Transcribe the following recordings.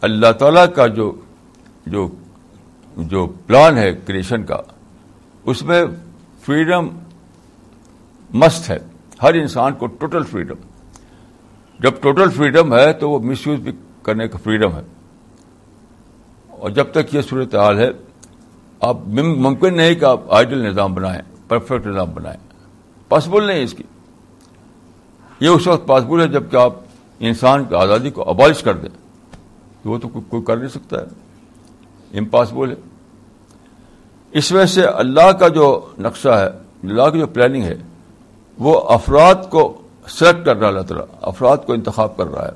اللہ تعالیٰ کا جو جو جو پلان ہے کریشن کا، اس میں فریڈم مسٹ ہے۔ ہر انسان کو ٹوٹل فریڈم۔ جب ٹوٹل فریڈم ہے تو وہ مس یوز بھی کرنے کا فریڈم ہے۔ اور جب تک یہ صورت حال ہے، آپ ممکن نہیں کہ آپ آئیڈل نظام بنائیں، پرفیکٹ نظام بنائیں۔ پاسبل نہیں اس کی۔ یہ اس وقت پاسبل ہے جبکہ آپ انسان کی آزادی کو ابالش کر دیں۔ وہ تو کوئی کر نہیں سکتا ہے۔ امپاسبل ہے۔ اس وجہ سے اللہ کا جو نقشہ ہے، اللہ کی جو پلاننگ ہے، وہ افراد کو سلیکٹ کر رہا ہے اللہ تعالیٰ، افراد کو انتخاب کر رہا ہے۔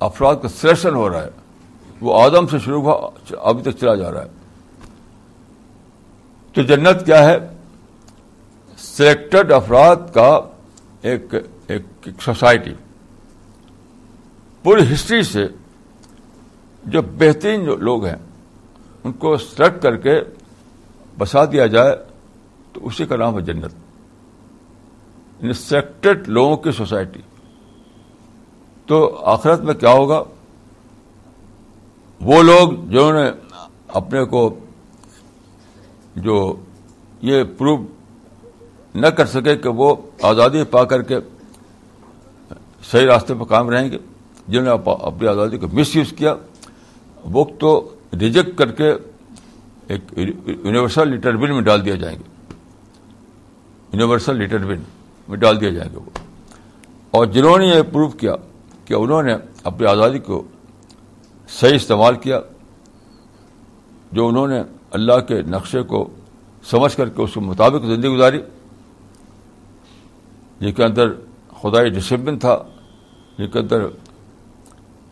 افراد کا سلیکشن ہو رہا ہے۔ وہ آدم سے شروع ہوا، ابھی تک چلا جا رہا ہے۔ تو جنت کیا ہے؟ سلیکٹڈ افراد کا ایک ایک سوسائٹی پوری ہسٹری سے جو بہترین جو لوگ ہیں، ان کو سلیکٹ کر کے بسا دیا جائے، تو اسی کا نام ہے جنت۔ یعنی سلیکٹڈ لوگوں کی سوسائٹی۔ تو آخرت میں کیا ہوگا؟ وہ لوگ جنہوں نے اپنے کو جو یہ پروو نہ کر سکے کہ وہ آزادی پا کر کے صحیح راستے پہ کام رہیں گے۔ جنہوں نے اپنی آزادی کو مس یوز کیا، وہ تو ریجیکٹ کر کے ایک یونیورسل لیٹر بن میں ڈال دیا جائیں گے۔ یونیورسل لیٹر بن میں ڈال دیا جائیں گے وہ۔ اور جنہوں نے یہ پروو کیا کہ انہوں نے اپنی آزادی کو صحیح استعمال کیا، جو انہوں نے اللہ کے نقشے کو سمجھ کر کے اس کے مطابق زندگی گزاری۔ جن کے اندر خدائی ڈسپلن تھا، جن کے اندر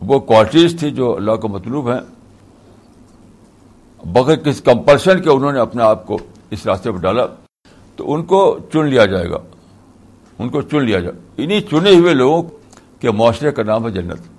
وہ کوالٹیز تھی جو اللہ کو مطلوب ہیں۔ بغیر کسی کمپلشن کے انہوں نے اپنے آپ کو اس راستے پر ڈالا۔ تو ان کو چن لیا جائے گا۔ ان کو چن لیا جائے۔ انہیں چنے ہوئے لوگوں کے معاشرے کا نام ہے جنت۔